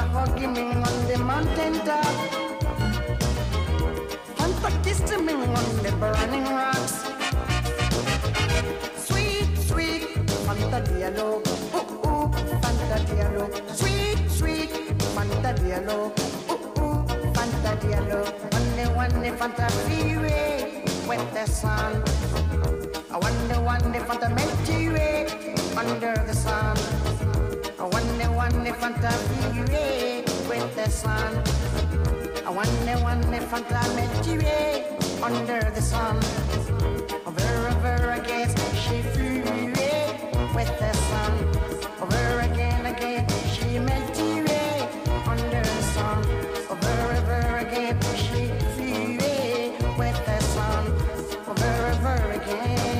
Fanta hugging me on the mountain top, Fanta kissing me on the burning rocks. Sweet, sweet Fanta Diallo, ooh ooh, Fanta Diallo, sweet, sweet Fanta Diallo, ooh ooh, Fanta Diallo. One one Fanta freeway with the sun. I wonder one Fanta Milky Way under the sun. I wonder one Fanta freeway eh, with the sun. I wonder one Fanta Milky Way under the sun. Over over again, she flew away with the sun. Over again, again, she away eh, under the sun. Over over again, she flew with the sun. Over over again.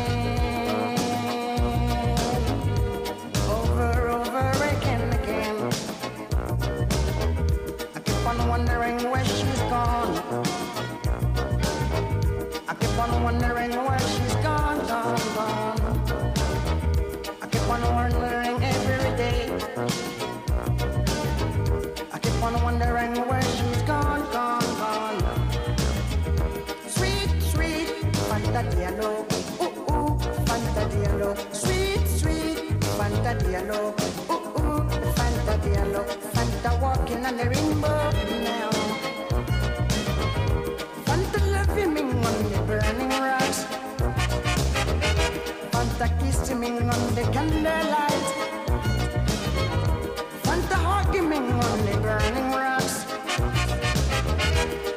Keep on wondering where she's gone. I keep on wondering where she's gone, gone, gone. I keep on wondering every day. I keep on wondering where she's gone, gone, gone. Sweet, sweet Fanta Diallo, ooh ooh, Fanta Diallo. Sweet, sweet Fanta Diallo, ooh ooh, Fanta Diallo. Fanta walking on the rainbow now. Fanta loving me on the burning rocks. Fanta kissing me on the candlelight. Fanta hugging me on the burning rocks.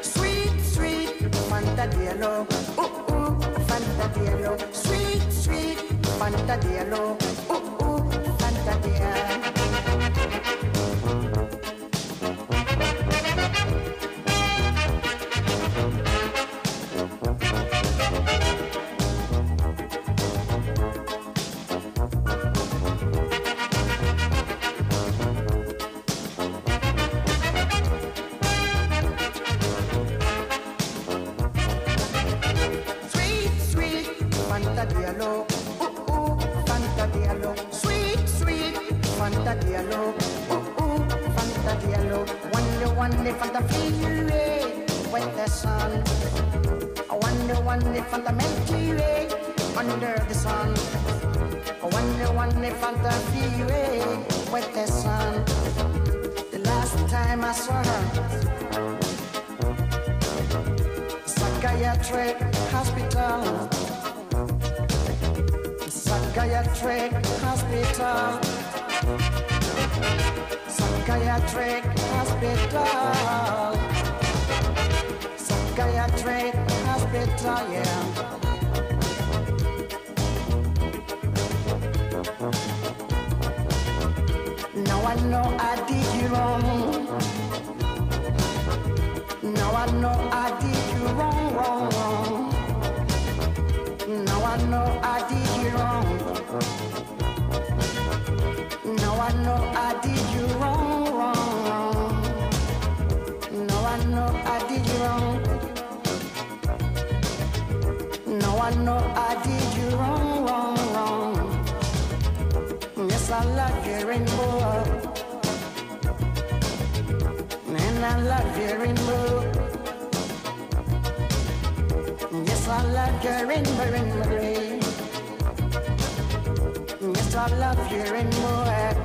Sweet, sweet Fanta Diallo. Ooh, ooh, Fanta Diallo. Sweet, sweet Fanta Diallo. Fanta Diallo. Ooh, ooh, Fanta Diallo. Wonder, wonder, Fanta feel way with the sun. I wonder, wonder, Fanta Milky Way under the sun. I wonder, wonder, Fanta feel way with the sun. The last time I saw her. Psychiatric hospital. Psychiatric hospital. Psychiatric hospital. Psychiatric hospital, yeah. Now I know I did you wrong. Now I know I know I did you wrong, wrong, wrong. No, I know I did you wrong. No, I know I did you wrong, wrong, wrong. Yes, I love you. And I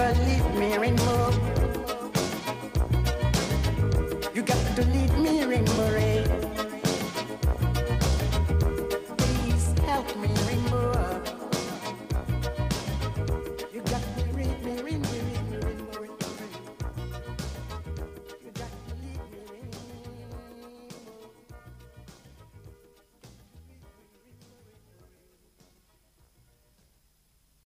Never leave me, rainbow.